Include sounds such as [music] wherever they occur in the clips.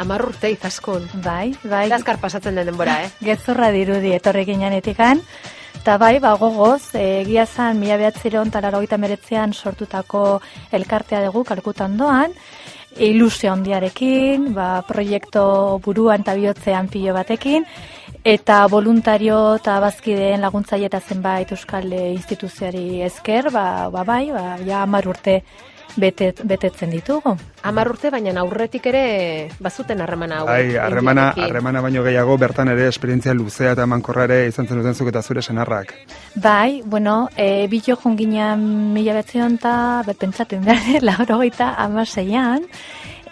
Amar urte izaskun. Bai, bai. Azkar pasatzen den denbora, eh? [laughs] Gezurra dirudi etorri etikan. Eta bai, ba, gogoz, egia zan, mila behatzireon talarroita meretzean sortutako elkartea dugu kalkutan doan, ilusio handiarekin, ba, proiektu buruan eta bihotzean pilo batekin, eta voluntario eta bazkideen laguntzaile eta zenbait euskal instituzioari esker, ba, ba bai, ba, ja amar urte betet, betetzen ditugu. Amar urte, baina aurretik ere bazuten harremana hau. Bai, harremana, harremana baino gehiago bertan ere esperientzia luzea eta emankorra ere izan zen duten eta zure senarrak. Bai, bueno, e, bilo junginan mila betzion eta berpentsatu behar, [laughs] lauro gaita amaseian,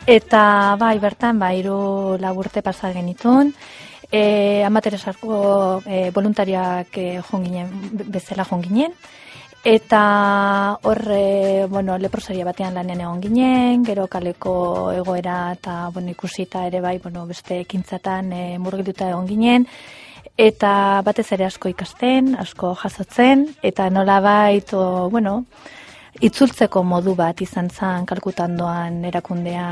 eta bai, bertan, bai, iru laburte pasat genitun, e, amateresarko e, voluntariak e, jonginen, bezala jonginen, Eta horre, bueno, leprosaria batean lanean egon ginen, gero kaleko egoera eta bueno, ikusita ere bai, bueno, beste ekintzatan e, murgilduta egon ginen, eta batez ere asko ikasten, asko jasotzen, eta nola bait, bueno, itzultzeko modu bat izan zan kalkutan doan erakundea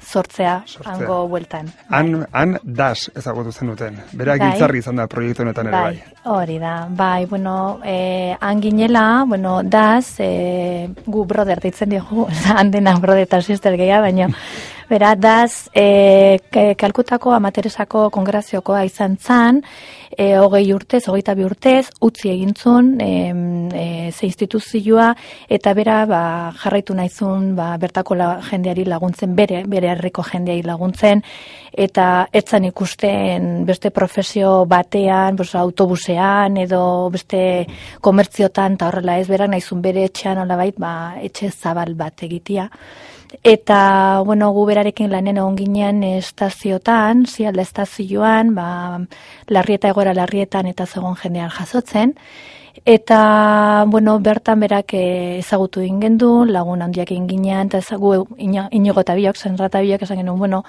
sortzea, hango bueltan. Han, han das ezagutu zen duten. Bera bai. giltzarri izan da proiektu honetan ere bai. bai. Hori da, bai, bueno, eh, han ginela, bueno, das, eh, gu brother ditzen dugu, [laughs] han dena brother eta sister gehiago, baina [laughs] Bera, daz, e, kalkutako amateresako kongraziokoa izan zan, e, hogei urtez, hogeita bi urtez, utzi egintzun, e, e, ze instituzioa, eta bera, ba, jarraitu nahizun, ba, bertako la, jendeari laguntzen, bere, bere herriko jendeari laguntzen, eta etzan ikusten beste profesio batean, bos, autobusean, edo beste komertziotan, eta horrela ez, berak nahizun bere etxean, hola bait, ba, etxe zabal bat egitia. Eta, bueno, gu berarekin lanen egon ginen estaziotan, zialde estazioan, ba, larrieta egoera larrietan eta zegoen jendean jasotzen. Eta, bueno, bertan berak ezagutu ingen du, lagun handiak egin ginean, eta ezagu inigo eta biok, zenrata biok, esan genuen, bueno,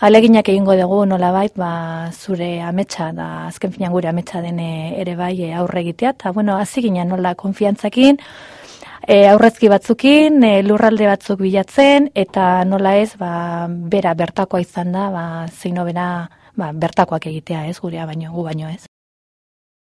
aleginak egingo dugu nola bait, ba, zure ametsa, da, azken finan gure ametsa dene ere bai aurre egitea, eta, bueno, hazi ginen nola konfiantzakin, e, aurrezki batzukin, e, lurralde batzuk bilatzen, eta nola ez, ba, bera bertakoa izan da, ba, zeino bera, ba, bertakoak egitea ez, gurea baino, gu baino ez.